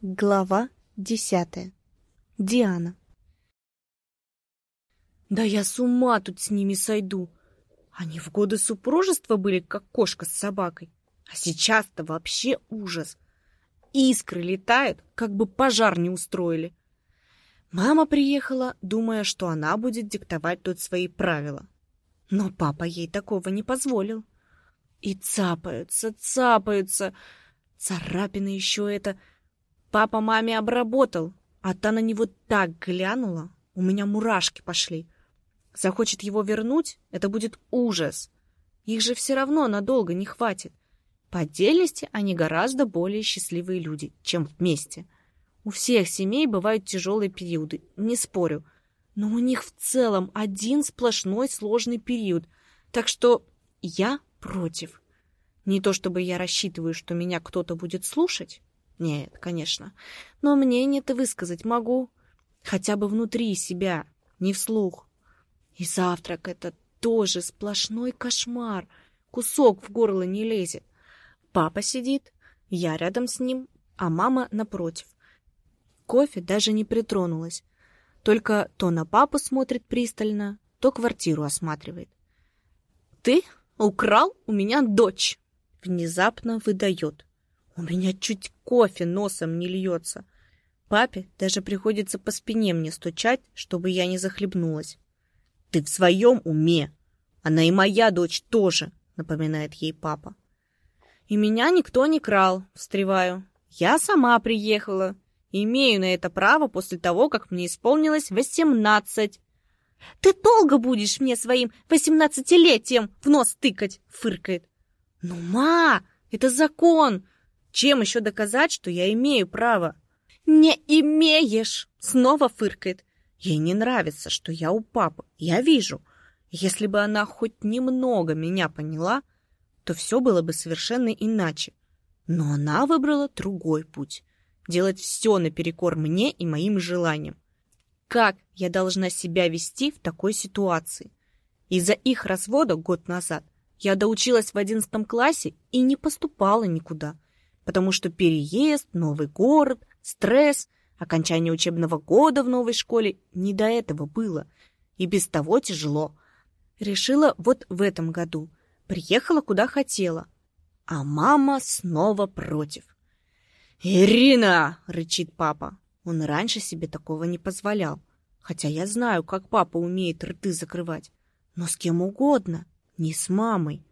Глава десятая. Диана. Да я с ума тут с ними сойду. Они в годы супружества были как кошка с собакой. А сейчас-то вообще ужас. Искры летают, как бы пожар не устроили. Мама приехала, думая, что она будет диктовать тут свои правила. Но папа ей такого не позволил. И цапаются, цапаются. Царапины еще это... Папа маме обработал, а та на него так глянула, у меня мурашки пошли. Захочет его вернуть, это будет ужас. Их же все равно надолго не хватит. По отдельности они гораздо более счастливые люди, чем вместе. У всех семей бывают тяжелые периоды, не спорю. Но у них в целом один сплошной сложный период. Так что я против. Не то чтобы я рассчитываю, что меня кто-то будет слушать, нет, конечно. Но мнение-то высказать могу. Хотя бы внутри себя, не вслух. И завтрак это тоже сплошной кошмар. Кусок в горло не лезет. Папа сидит, я рядом с ним, а мама напротив. Кофе даже не притронулась. Только то на папу смотрит пристально, то квартиру осматривает. «Ты украл у меня дочь!» Внезапно выдает. У меня чуть кофе носом не льется. Папе даже приходится по спине мне стучать, чтобы я не захлебнулась. «Ты в своем уме? Она и моя дочь тоже», — напоминает ей папа. «И меня никто не крал», — встреваю. «Я сама приехала. Имею на это право после того, как мне исполнилось восемнадцать». «Ты долго будешь мне своим восемнадцатилетием в нос тыкать?» — фыркает. «Ну, ма, это закон. Чем еще доказать, что я имею право? Не имеешь! Снова фыркает. Ей не нравится, что я у папы. Я вижу. Если бы она хоть немного меня поняла, то все было бы совершенно иначе. Но она выбрала другой путь. Делать все наперекор мне и моим желаниям. Как я должна себя вести в такой ситуации? Из-за их развода год назад я доучилась в одиннадцатом классе и не поступала никуда – потому что переезд, новый город, стресс, окончание учебного года в новой школе не до этого было. И без того тяжело. Решила вот в этом году. Приехала куда хотела. А мама снова против. «Ирина!» — рычит папа. Он раньше себе такого не позволял. Хотя я знаю, как папа умеет рты закрывать. Но с кем угодно, не с мамой.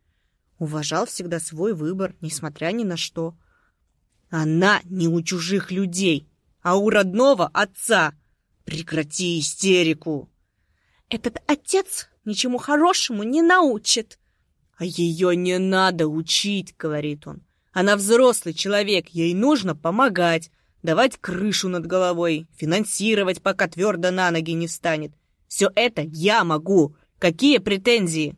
Уважал всегда свой выбор, несмотря ни на что. Она не у чужих людей, а у родного отца. Прекрати истерику. Этот отец ничему хорошему не научит. А ее не надо учить, говорит он. Она взрослый человек, ей нужно помогать, давать крышу над головой, финансировать, пока твердо на ноги не встанет. Все это я могу. Какие претензии?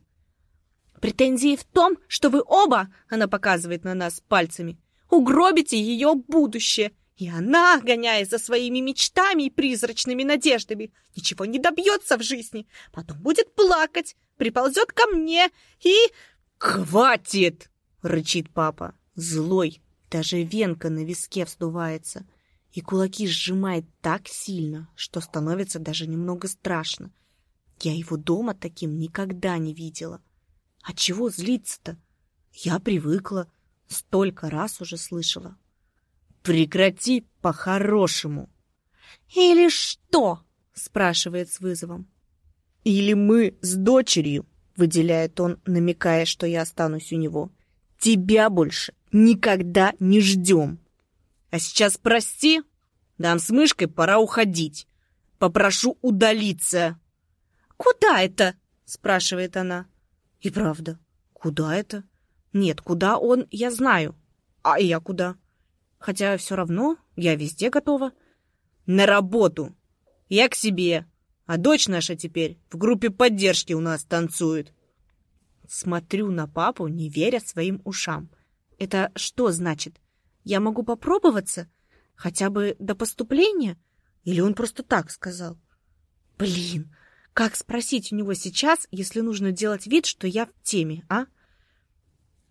Претензии в том, что вы оба, она показывает на нас пальцами, угробите ее будущее. И она, гоняясь за своими мечтами и призрачными надеждами, ничего не добьется в жизни. Потом будет плакать, приползет ко мне и... «Хватит!» — рычит папа. Злой, даже венка на виске вздувается. И кулаки сжимает так сильно, что становится даже немного страшно. Я его дома таким никогда не видела. А чего злиться-то? Я привыкла. Столько раз уже слышала. Прекрати по-хорошему. Или что? Спрашивает с вызовом. Или мы с дочерью, выделяет он, намекая, что я останусь у него. Тебя больше никогда не ждем. А сейчас прости, нам с мышкой пора уходить. Попрошу удалиться. Куда это? спрашивает она. И правда, куда это? Нет, куда он, я знаю. А я куда? Хотя все равно я везде готова. На работу. Я к себе. А дочь наша теперь в группе поддержки у нас танцует. Смотрю на папу, не веря своим ушам. Это что значит? Я могу попробоваться? Хотя бы до поступления? Или он просто так сказал? Блин, как спросить у него сейчас, если нужно делать вид, что я в теме, а?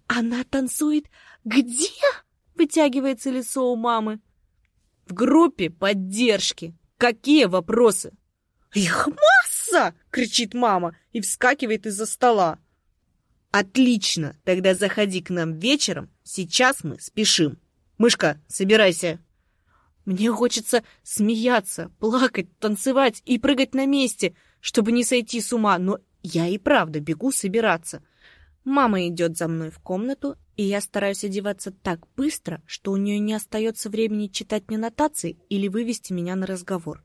«Она танцует где?» — вытягивается лицо у мамы. В группе поддержки. Какие вопросы? Их масса! кричит мама и вскакивает из-за стола. Отлично, тогда заходи к нам вечером. Сейчас мы спешим. Мышка, собирайся. Мне хочется смеяться, плакать, танцевать и прыгать на месте, чтобы не сойти с ума, но я и правда бегу собираться. Мама идет за мной в комнату, и я стараюсь одеваться так быстро, что у нее не остается времени читать мне нотации или вывести меня на разговор.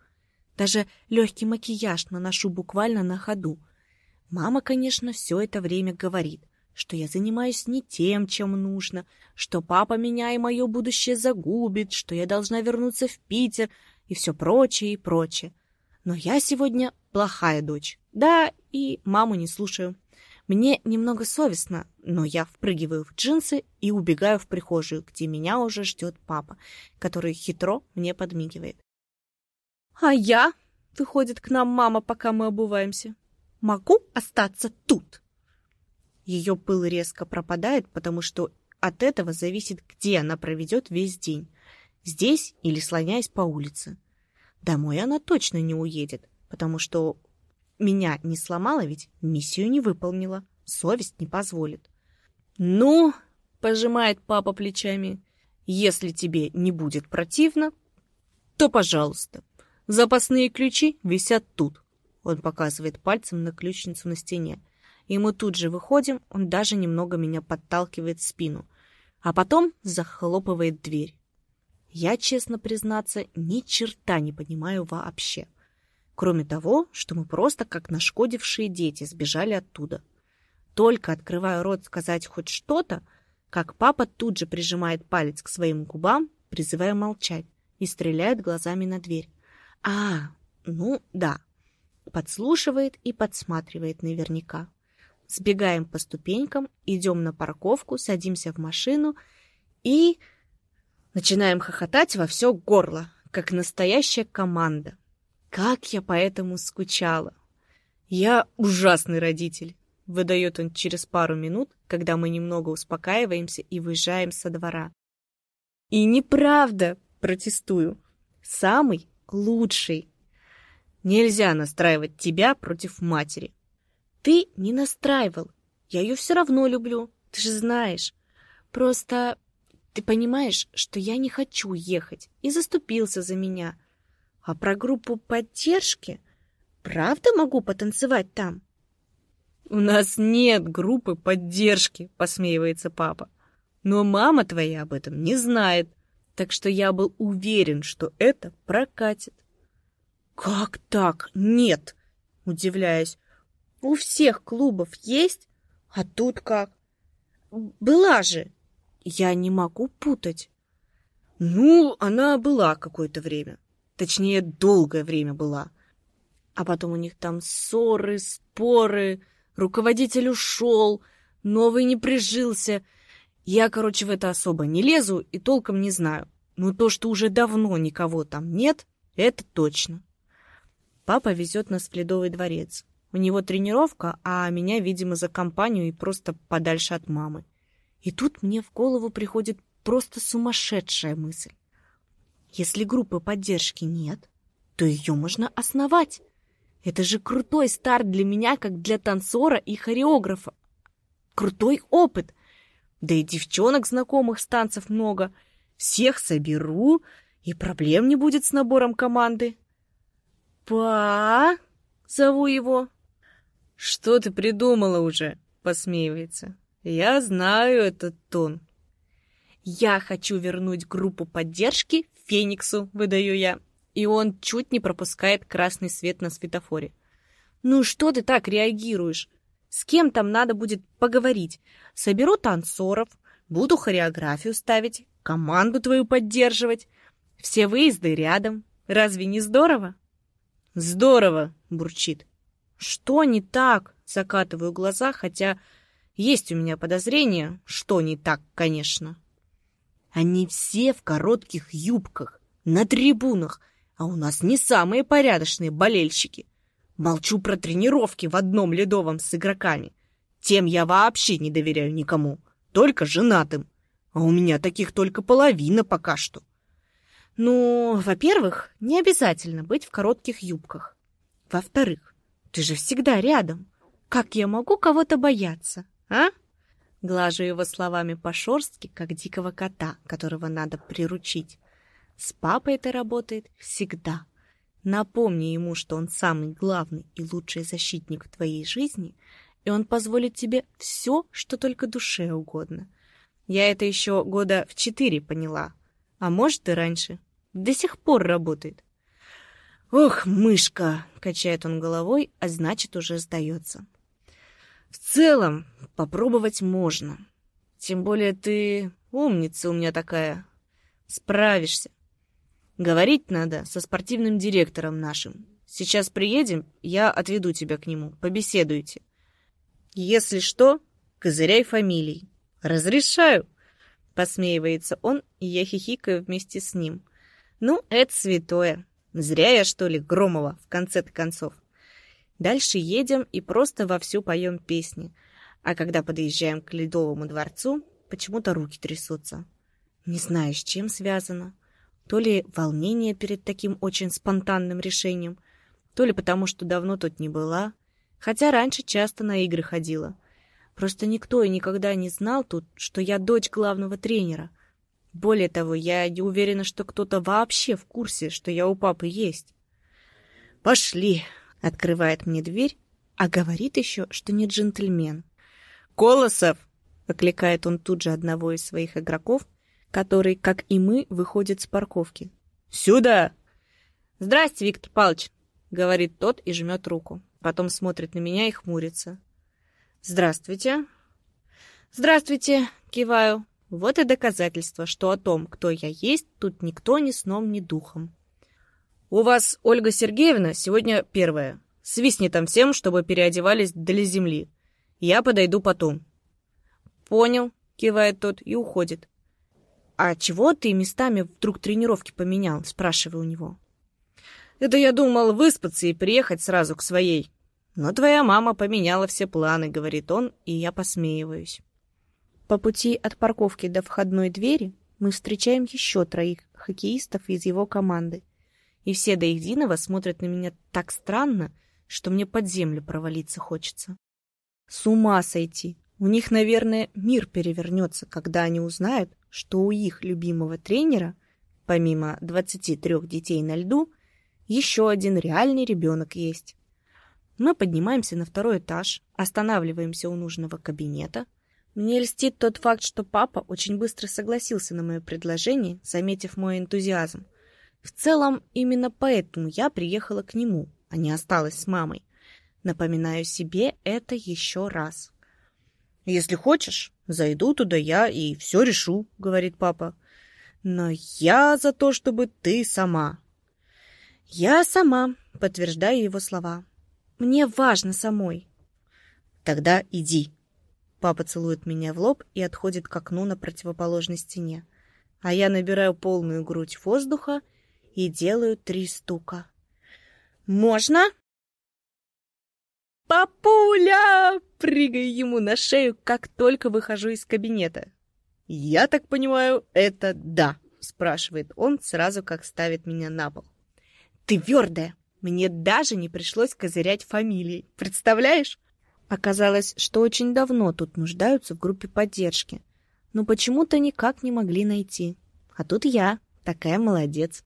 Даже легкий макияж наношу буквально на ходу. Мама, конечно, все это время говорит, что я занимаюсь не тем, чем нужно, что папа меня и мое будущее загубит, что я должна вернуться в Питер и все прочее и прочее. Но я сегодня плохая дочь. Да, и маму не слушаю. Мне немного совестно, но я впрыгиваю в джинсы и убегаю в прихожую, где меня уже ждет папа, который хитро мне подмигивает. А я, выходит к нам мама, пока мы обуваемся, могу остаться тут. Ее пыл резко пропадает, потому что от этого зависит, где она проведет весь день. Здесь или слоняясь по улице. Домой она точно не уедет, потому что меня не сломала, ведь миссию не выполнила. Совесть не позволит. «Ну, — пожимает папа плечами, — если тебе не будет противно, то пожалуйста. Запасные ключи висят тут. Он показывает пальцем на ключницу на стене. И мы тут же выходим, он даже немного меня подталкивает в спину. А потом захлопывает дверь. Я, честно признаться, ни черта не понимаю вообще. Кроме того, что мы просто как нашкодившие дети сбежали оттуда. Только открываю рот сказать хоть что-то, как папа тут же прижимает палец к своим губам, призывая молчать, и стреляет глазами на дверь. А, ну да. Подслушивает и подсматривает наверняка. Сбегаем по ступенькам, идем на парковку, садимся в машину и... Начинаем хохотать во все горло, как настоящая команда. Как я по этому скучала. Я ужасный родитель, выдает он через пару минут, когда мы немного успокаиваемся и выезжаем со двора. И неправда, протестую. Самый лучший. Нельзя настраивать тебя против матери. Ты не настраивал. Я ее все равно люблю. Ты же знаешь. Просто ты понимаешь, что я не хочу ехать и заступился за меня. А про группу поддержки правда могу потанцевать там? У нас нет группы поддержки, посмеивается папа. Но мама твоя об этом не знает так что я был уверен, что это прокатит. «Как так? Нет!» — удивляюсь. «У всех клубов есть, а тут как?» «Была же!» «Я не могу путать». «Ну, она была какое-то время. Точнее, долгое время была. А потом у них там ссоры, споры, руководитель ушел, новый не прижился». Я, короче, в это особо не лезу и толком не знаю. Но то, что уже давно никого там нет, это точно. Папа везет нас в Ледовый дворец. У него тренировка, а меня, видимо, за компанию и просто подальше от мамы. И тут мне в голову приходит просто сумасшедшая мысль. Если группы поддержки нет, то ее можно основать. Это же крутой старт для меня, как для танцора и хореографа. Крутой опыт — да и девчонок знакомых с танцев много. Всех соберу, и проблем не будет с набором команды. «Па!» — зову его. «Что ты придумала уже?» — посмеивается. «Я знаю этот тон». «Я хочу вернуть группу поддержки Фениксу», — выдаю я. И он чуть не пропускает красный свет на светофоре. «Ну что ты так реагируешь? С кем там надо будет поговорить? Соберу танцоров, буду хореографию ставить, команду твою поддерживать. Все выезды рядом. Разве не здорово? Здорово, бурчит. Что не так? Закатываю глаза, хотя есть у меня подозрение, что не так, конечно. Они все в коротких юбках, на трибунах, а у нас не самые порядочные болельщики. Молчу про тренировки в одном ледовом с игроками. Тем я вообще не доверяю никому, только женатым. А у меня таких только половина пока что. Ну, во-первых, не обязательно быть в коротких юбках. Во-вторых, ты же всегда рядом. Как я могу кого-то бояться, а? Глажу его словами по шорстке, как дикого кота, которого надо приручить. С папой это работает всегда. Напомни ему, что он самый главный и лучший защитник в твоей жизни, и он позволит тебе все, что только душе угодно. Я это еще года в четыре поняла, а может и раньше. До сих пор работает. «Ох, мышка!» — качает он головой, а значит, уже сдается. «В целом, попробовать можно. Тем более ты умница у меня такая. Справишься. Говорить надо со спортивным директором нашим. Сейчас приедем, я отведу тебя к нему, побеседуйте. Если что, козыряй фамилией. Разрешаю!» Посмеивается он, и я хихикаю вместе с ним. «Ну, это святое. Зря я, что ли, Громова в конце-то концов. Дальше едем и просто вовсю поем песни. А когда подъезжаем к Ледовому дворцу, почему-то руки трясутся. Не знаю, с чем связано. То ли волнение перед таким очень спонтанным решением, то ли потому, что давно тут не была, хотя раньше часто на игры ходила. Просто никто и никогда не знал тут, что я дочь главного тренера — более того, я не уверена, что кто-то вообще в курсе, что я у папы есть. «Пошли!» — открывает мне дверь, а говорит еще, что не джентльмен. «Колосов!» — окликает он тут же одного из своих игроков, который, как и мы, выходит с парковки. «Сюда!» «Здрасте, Виктор Павлович!» — говорит тот и жмет руку. Потом смотрит на меня и хмурится. «Здравствуйте!» «Здравствуйте!» — киваю. Вот и доказательство, что о том, кто я есть, тут никто ни сном, ни духом. «У вас, Ольга Сергеевна, сегодня первая. Свистни там всем, чтобы переодевались для земли. Я подойду потом». «Понял», — кивает тот и уходит. «А чего ты местами вдруг тренировки поменял?» — спрашиваю у него. «Это я думал выспаться и приехать сразу к своей. Но твоя мама поменяла все планы», — говорит он, и я посмеиваюсь. По пути от парковки до входной двери мы встречаем еще троих хоккеистов из его команды. И все до единого смотрят на меня так странно, что мне под землю провалиться хочется. С ума сойти! У них, наверное, мир перевернется, когда они узнают, что у их любимого тренера, помимо 23 детей на льду, еще один реальный ребенок есть. Мы поднимаемся на второй этаж, останавливаемся у нужного кабинета — мне льстит тот факт, что папа очень быстро согласился на мое предложение, заметив мой энтузиазм. В целом, именно поэтому я приехала к нему, а не осталась с мамой. Напоминаю себе это еще раз. «Если хочешь, зайду туда я и все решу», — говорит папа. «Но я за то, чтобы ты сама». «Я сама», — подтверждаю его слова. «Мне важно самой». «Тогда иди», Папа целует меня в лоб и отходит к окну на противоположной стене. А я набираю полную грудь воздуха и делаю три стука. «Можно?» «Папуля!» — прыгаю ему на шею, как только выхожу из кабинета. «Я так понимаю, это да», — спрашивает он сразу, как ставит меня на пол. «Ты вердая! Мне даже не пришлось козырять фамилией. Представляешь? Оказалось, что очень давно тут нуждаются в группе поддержки, но почему-то никак не могли найти. А тут я, такая молодец.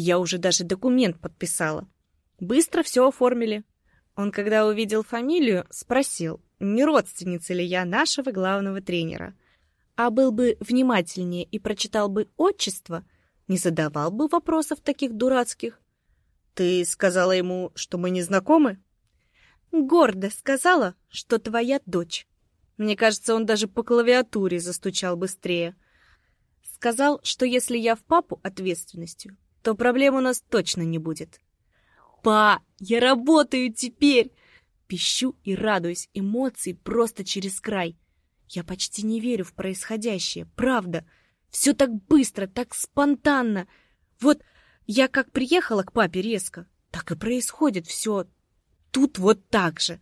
Я уже даже документ подписала. Быстро все оформили. Он, когда увидел фамилию, спросил, не родственница ли я нашего главного тренера. А был бы внимательнее и прочитал бы отчество, не задавал бы вопросов таких дурацких. «Ты сказала ему, что мы не знакомы?» Гордо сказала, что твоя дочь. Мне кажется, он даже по клавиатуре застучал быстрее. Сказал, что если я в папу ответственностью, то проблем у нас точно не будет. «Па, я работаю теперь!» Пищу и радуюсь, эмоции просто через край. Я почти не верю в происходящее, правда. Все так быстро, так спонтанно. Вот я как приехала к папе резко, так и происходит все Тут вот так же.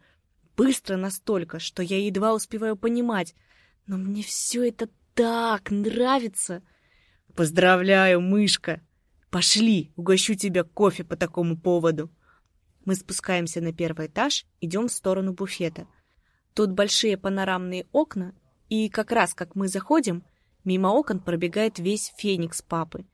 Быстро настолько, что я едва успеваю понимать. Но мне все это так нравится. Поздравляю, мышка! Пошли, угощу тебя кофе по такому поводу. Мы спускаемся на первый этаж, идем в сторону буфета. Тут большие панорамные окна, и как раз как мы заходим, мимо окон пробегает весь феникс папы.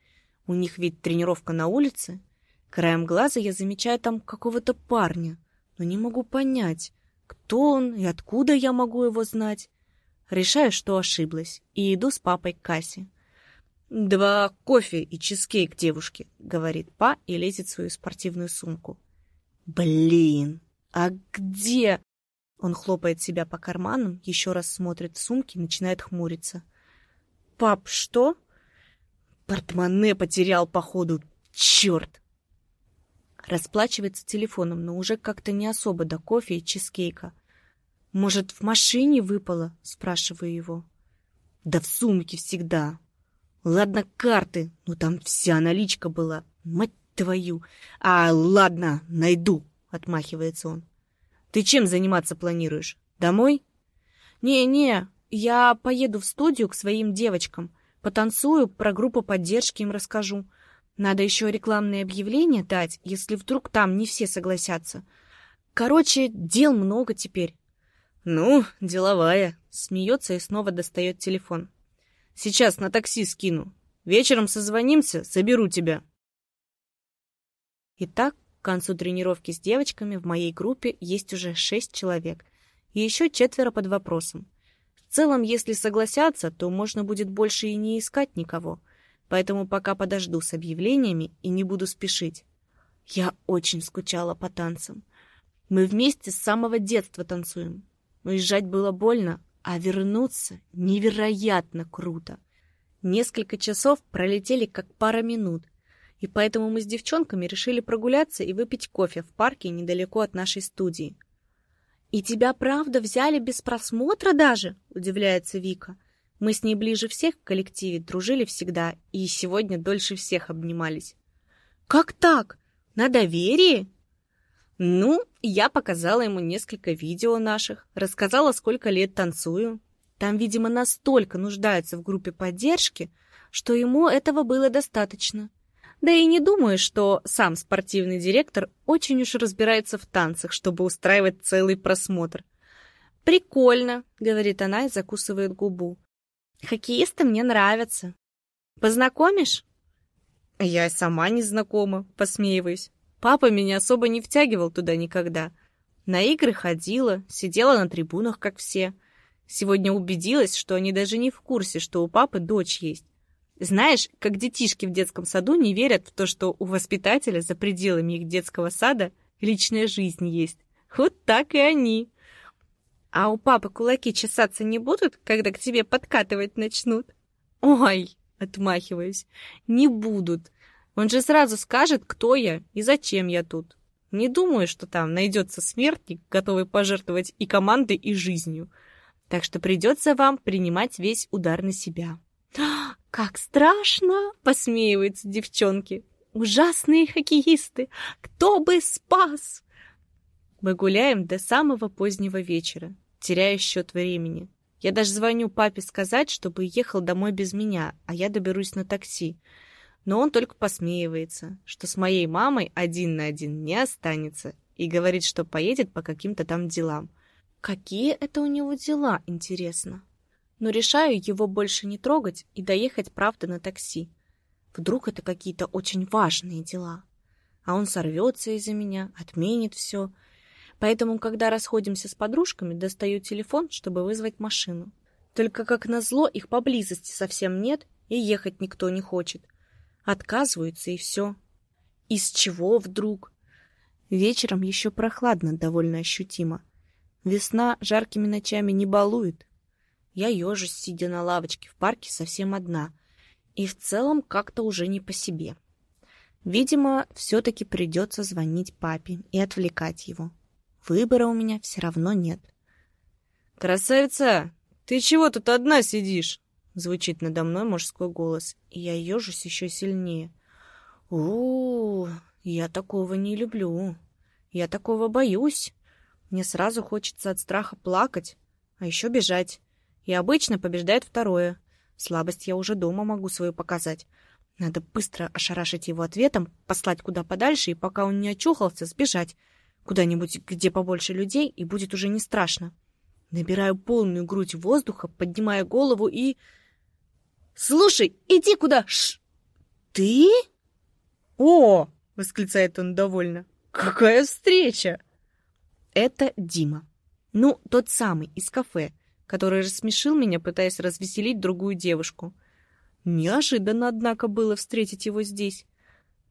У них ведь тренировка на улице. Краем глаза я замечаю там какого-то парня, но не могу понять, кто он и откуда я могу его знать. Решаю, что ошиблась, и иду с папой к кассе. «Два кофе и чизкейк девушке», — говорит па и лезет в свою спортивную сумку. «Блин, а где?» Он хлопает себя по карманам, еще раз смотрит в сумки и начинает хмуриться. «Пап, что?» «Портмоне потерял, походу. Черт!» Расплачивается телефоном, но уже как-то не особо до кофе и чизкейка. «Может, в машине выпало?» — спрашиваю его. «Да в сумке всегда. Ладно, карты, но там вся наличка была. Мать твою! А, ладно, найду!» — отмахивается он. «Ты чем заниматься планируешь? Домой?» «Не-не, я поеду в студию к своим девочкам. Потанцую, про группу поддержки им расскажу. Надо еще рекламные объявления дать, если вдруг там не все согласятся. Короче, дел много теперь. «Ну, деловая», — смеется и снова достает телефон. «Сейчас на такси скину. Вечером созвонимся, соберу тебя». Итак, к концу тренировки с девочками в моей группе есть уже шесть человек, и еще четверо под вопросом. В целом, если согласятся, то можно будет больше и не искать никого, поэтому пока подожду с объявлениями и не буду спешить. Я очень скучала по танцам. Мы вместе с самого детства танцуем, Уезжать было больно, а вернуться невероятно круто. Несколько часов пролетели как пара минут, и поэтому мы с девчонками решили прогуляться и выпить кофе в парке недалеко от нашей студии. «И тебя правда взяли без просмотра даже?» — удивляется Вика. Мы с ней ближе всех в коллективе, дружили всегда, и сегодня дольше всех обнимались. «Как так? На доверии?» Ну, я показала ему несколько видео наших, рассказала, сколько лет танцую. Там, видимо, настолько нуждаются в группе поддержки, что ему этого было достаточно. Да и не думаю, что сам спортивный директор очень уж разбирается в танцах, чтобы устраивать целый просмотр. «Прикольно», — говорит она и закусывает губу. «Хоккеисты мне нравятся. Познакомишь?» «Я сама не знакома», — посмеиваюсь. Папа меня особо не втягивал туда никогда. На игры ходила, сидела на трибунах, как все. Сегодня убедилась, что они даже не в курсе, что у папы дочь есть. Знаешь, как детишки в детском саду не верят в то, что у воспитателя за пределами их детского сада личная жизнь есть. Вот так и они. А у папы кулаки чесаться не будут, когда к тебе подкатывать начнут? Ой, отмахиваюсь, не будут. Он же сразу скажет, кто я и зачем я тут. Не думаю, что там найдется смертник, готовый пожертвовать и командой, и жизнью. Так что придется вам принимать весь удар на себя. «Как страшно!» — посмеиваются девчонки. «Ужасные хоккеисты! Кто бы спас!» Мы гуляем до самого позднего вечера, теряя счет времени. Я даже звоню папе сказать, чтобы ехал домой без меня, а я доберусь на такси но он только посмеивается, что с моей мамой один на один не останется и говорит, что поедет по каким-то там делам. Какие это у него дела, интересно? Но решаю его больше не трогать и доехать, правда, на такси. Вдруг это какие-то очень важные дела. А он сорвется из-за меня, отменит все. Поэтому, когда расходимся с подружками, достаю телефон, чтобы вызвать машину. Только, как назло, их поблизости совсем нет, и ехать никто не хочет. Отказываются и все. Из чего вдруг? Вечером еще прохладно, довольно ощутимо. Весна жаркими ночами не балует. Я ежусь, сидя на лавочке в парке, совсем одна. И в целом как-то уже не по себе. Видимо, все-таки придется звонить папе и отвлекать его. Выбора у меня все равно нет. «Красавица, ты чего тут одна сидишь?» Звучит надо мной мужской голос, и я ежусь еще сильнее. у, я такого не люблю. Я такого боюсь. Мне сразу хочется от страха плакать, а еще бежать. И обычно побеждает второе. Слабость я уже дома могу свою показать. Надо быстро ошарашить его ответом, послать куда подальше, и пока он не очухался, сбежать куда-нибудь, где побольше людей, и будет уже не страшно. Набираю полную грудь воздуха, поднимаю голову и... «Слушай, иди куда!» Ш... «Ты?» «О!» — восклицает он довольно. «Какая встреча!» Это Дима. Ну, тот самый, из кафе, который рассмешил меня, пытаясь развеселить другую девушку. Неожиданно, однако, было встретить его здесь.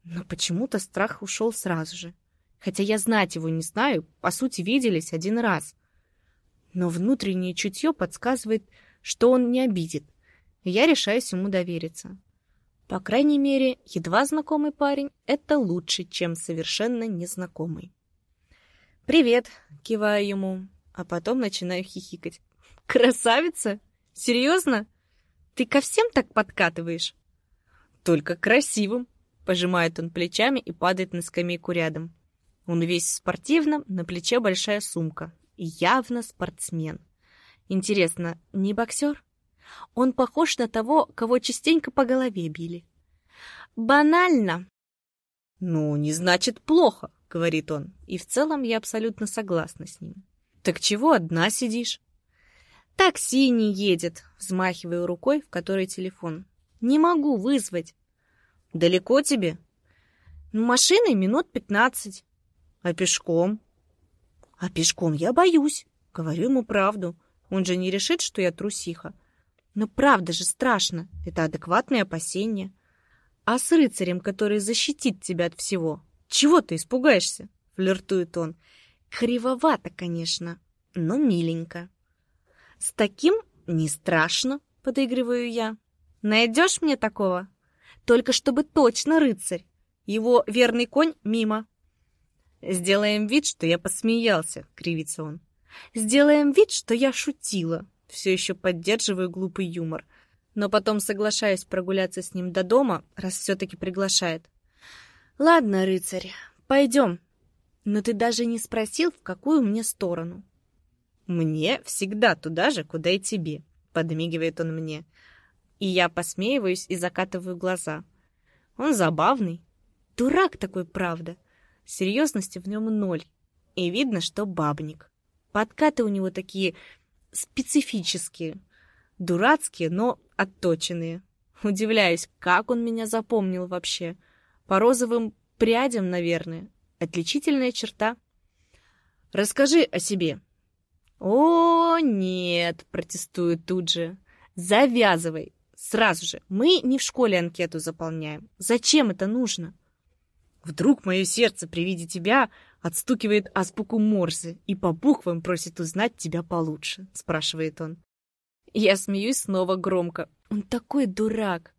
Но почему-то страх ушел сразу же. Хотя я знать его не знаю, по сути, виделись один раз. Но внутреннее чутье подсказывает, что он не обидит, и я решаюсь ему довериться. По крайней мере, едва знакомый парень — это лучше, чем совершенно незнакомый. «Привет!» — киваю ему, а потом начинаю хихикать. «Красавица? Серьезно? Ты ко всем так подкатываешь?» «Только красивым!» — пожимает он плечами и падает на скамейку рядом. Он весь в спортивном, на плече большая сумка. Явно спортсмен. Интересно, не боксер? Он похож на того, кого частенько по голове били. «Банально!» «Ну, не значит плохо», говорит он, и в целом я абсолютно согласна с ним. «Так чего одна сидишь?» «Такси не едет», — взмахиваю рукой, в которой телефон. «Не могу вызвать». «Далеко тебе?» «Машиной минут пятнадцать». «А пешком?» «А пешком я боюсь», — говорю ему правду. Он же не решит, что я трусиха. Но правда же страшно, это адекватное опасение. А с рыцарем, который защитит тебя от всего, «Чего ты испугаешься?» — флиртует он. Кривовато, конечно, но миленько. «С таким не страшно», — подыгрываю я. «Найдешь мне такого? Только чтобы точно рыцарь. Его верный конь мимо». «Сделаем вид, что я посмеялся», — кривится он. «Сделаем вид, что я шутила». Все еще поддерживаю глупый юмор. Но потом соглашаюсь прогуляться с ним до дома, раз все-таки приглашает. Ладно, рыцарь, пойдем. Но ты даже не спросил, в какую мне сторону. Мне всегда туда же, куда и тебе, подмигивает он мне. И я посмеиваюсь и закатываю глаза. Он забавный. Дурак такой, правда. Серьезности в нем ноль. И видно, что бабник. Подкаты у него такие специфические. Дурацкие, но отточенные. Удивляюсь, как он меня запомнил вообще. — по розовым прядям, наверное. Отличительная черта. Расскажи о себе. О, нет, протестует тут же. Завязывай. Сразу же. Мы не в школе анкету заполняем. Зачем это нужно? Вдруг мое сердце при виде тебя отстукивает азбуку Морзе и по буквам просит узнать тебя получше, спрашивает он. Я смеюсь снова громко. Он такой дурак.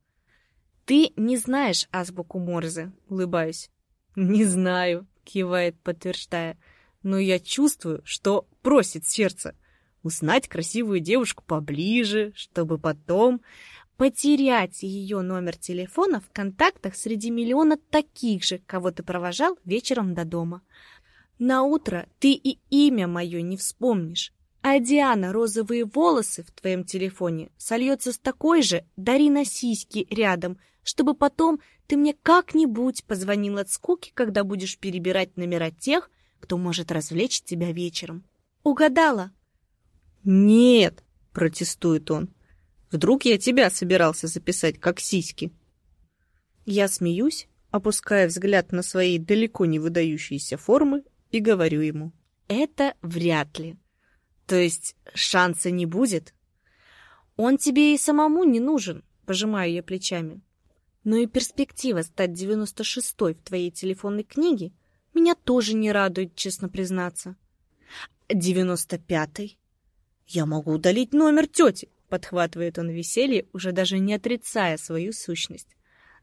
«Ты не знаешь азбуку Морзе», — улыбаюсь. «Не знаю», — кивает, подтверждая. «Но я чувствую, что просит сердце. Узнать красивую девушку поближе, чтобы потом потерять ее номер телефона в контактах среди миллиона таких же, кого ты провожал вечером до дома. На утро ты и имя мое не вспомнишь, а Диана розовые волосы в твоем телефоне сольется с такой же Дарина сиськи рядом — чтобы потом ты мне как-нибудь позвонил от скуки, когда будешь перебирать номера тех, кто может развлечь тебя вечером. Угадала? Нет, протестует он. Вдруг я тебя собирался записать как сиськи? Я смеюсь, опуская взгляд на свои далеко не выдающиеся формы и говорю ему. Это вряд ли. То есть шанса не будет? Он тебе и самому не нужен, пожимаю я плечами. Но и перспектива стать 96-й в твоей телефонной книге меня тоже не радует, честно признаться. 95-й? Я могу удалить номер тети, подхватывает он веселье, уже даже не отрицая свою сущность.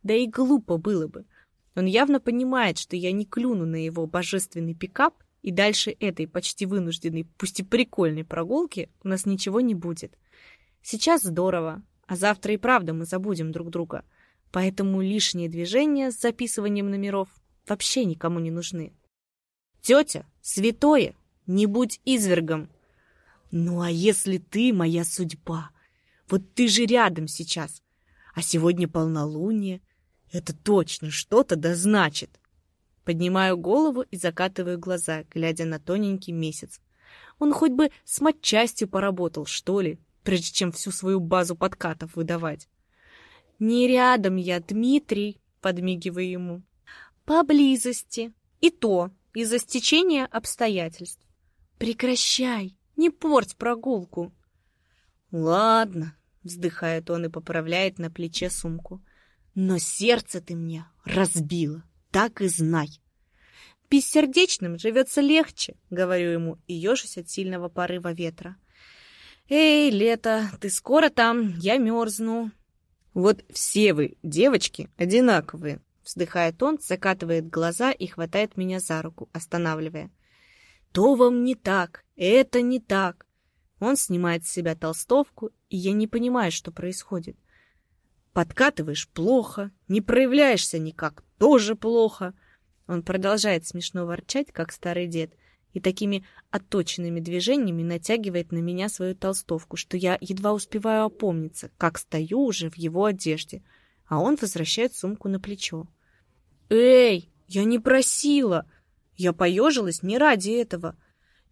Да и глупо было бы. Он явно понимает, что я не клюну на его божественный пикап, и дальше этой почти вынужденной, пусть и прикольной прогулки у нас ничего не будет. Сейчас здорово, а завтра и правда мы забудем друг друга — Поэтому лишние движения с записыванием номеров вообще никому не нужны. Тетя, святое, не будь извергом. Ну а если ты моя судьба? Вот ты же рядом сейчас. А сегодня полнолуние. Это точно что-то да значит. Поднимаю голову и закатываю глаза, глядя на тоненький месяц. Он хоть бы с матчастью поработал, что ли, прежде чем всю свою базу подкатов выдавать. «Не рядом я, Дмитрий», — подмигиваю ему. «Поблизости. И то из-за стечения обстоятельств. Прекращай, не порть прогулку». «Ладно», — вздыхает он и поправляет на плече сумку. «Но сердце ты мне разбила, так и знай». «Бессердечным живется легче», — говорю ему и ежусь от сильного порыва ветра. «Эй, лето, ты скоро там? Я мерзну». «Вот все вы, девочки, одинаковые», — вздыхает он, закатывает глаза и хватает меня за руку, останавливая. «То вам не так, это не так». Он снимает с себя толстовку, и я не понимаю, что происходит. Подкатываешь плохо, не проявляешься никак, тоже плохо. Он продолжает смешно ворчать, как старый дед, и такими отточенными движениями натягивает на меня свою толстовку, что я едва успеваю опомниться, как стою уже в его одежде, а он возвращает сумку на плечо. «Эй, я не просила! Я поежилась не ради этого!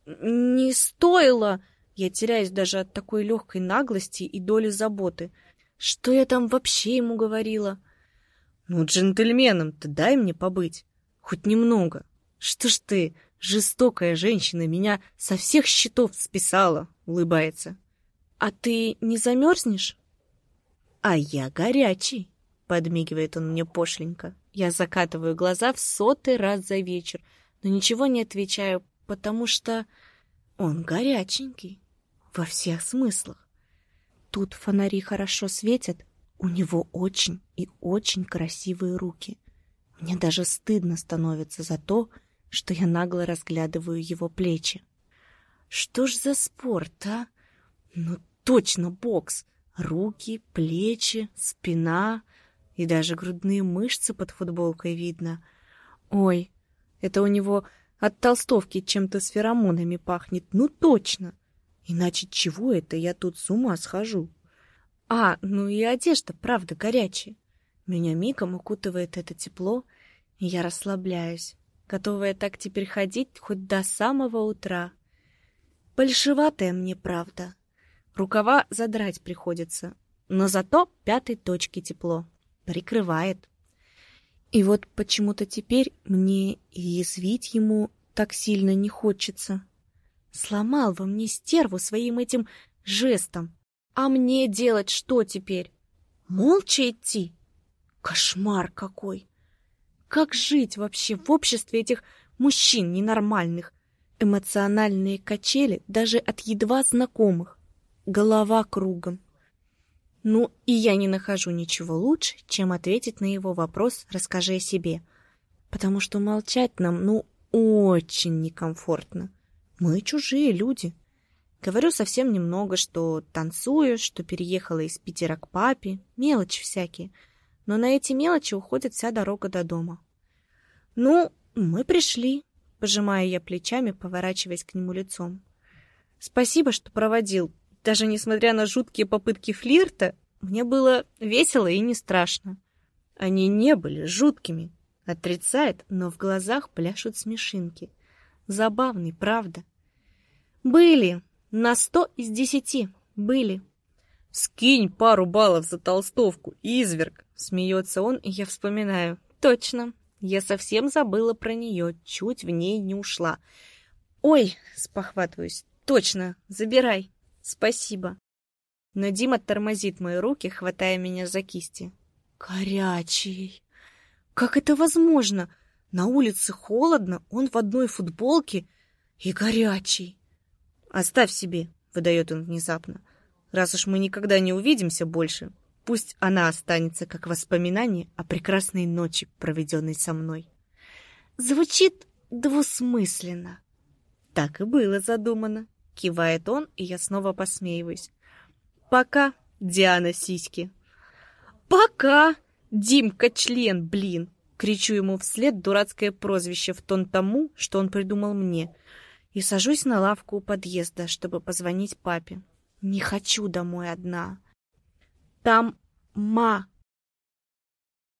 Не стоило!» Я теряюсь даже от такой легкой наглости и доли заботы. Что я там вообще ему говорила? «Ну, джентльменом-то дай мне побыть!» Хоть немного. Что ж ты, жестокая женщина, меня со всех счетов списала, улыбается. А ты не замерзнешь? А я горячий, подмигивает он мне пошленько. Я закатываю глаза в сотый раз за вечер, но ничего не отвечаю, потому что он горяченький во всех смыслах. Тут фонари хорошо светят, у него очень и очень красивые руки — мне даже стыдно становится за то, что я нагло разглядываю его плечи. Что ж за спорт, а? Ну, точно бокс. Руки, плечи, спина и даже грудные мышцы под футболкой видно. Ой, это у него от толстовки чем-то с феромонами пахнет, ну точно. Иначе чего это я тут с ума схожу? А, ну и одежда, правда, горячая. Меня мигом укутывает это тепло, и я расслабляюсь, готовая так теперь ходить хоть до самого утра. Большеватая мне правда. Рукава задрать приходится, но зато пятой точки тепло. Прикрывает. И вот почему-то теперь мне и язвить ему так сильно не хочется. Сломал во мне стерву своим этим жестом. А мне делать что теперь? Молча идти? Кошмар какой! Как жить вообще в обществе этих мужчин ненормальных? Эмоциональные качели даже от едва знакомых. Голова кругом. Ну, и я не нахожу ничего лучше, чем ответить на его вопрос «расскажи о себе». Потому что молчать нам, ну, очень некомфортно. Мы чужие люди. Говорю совсем немного, что танцую, что переехала из Питера к папе, мелочи всякие — но на эти мелочи уходит вся дорога до дома. «Ну, мы пришли», — пожимаю я плечами, поворачиваясь к нему лицом. «Спасибо, что проводил. Даже несмотря на жуткие попытки флирта, мне было весело и не страшно». Они не были жуткими. Отрицает, но в глазах пляшут смешинки. Забавный, правда? Были. На сто из десяти. Были. «Скинь пару баллов за толстовку, изверг!» Смеется он, и я вспоминаю. «Точно, я совсем забыла про нее, чуть в ней не ушла. Ой!» — спохватываюсь. «Точно, забирай. Спасибо». Но Дима тормозит мои руки, хватая меня за кисти. «Горячий! Как это возможно? На улице холодно, он в одной футболке и горячий!» «Оставь себе!» — выдает он внезапно. Раз уж мы никогда не увидимся больше, пусть она останется как воспоминание о прекрасной ночи, проведенной со мной. Звучит двусмысленно. Так и было задумано. Кивает он, и я снова посмеиваюсь. Пока, Диана Сиськи. Пока, Димка член, блин. Кричу ему вслед дурацкое прозвище в тон тому, что он придумал мне, и сажусь на лавку у подъезда, чтобы позвонить папе. Не хочу домой одна. Там ма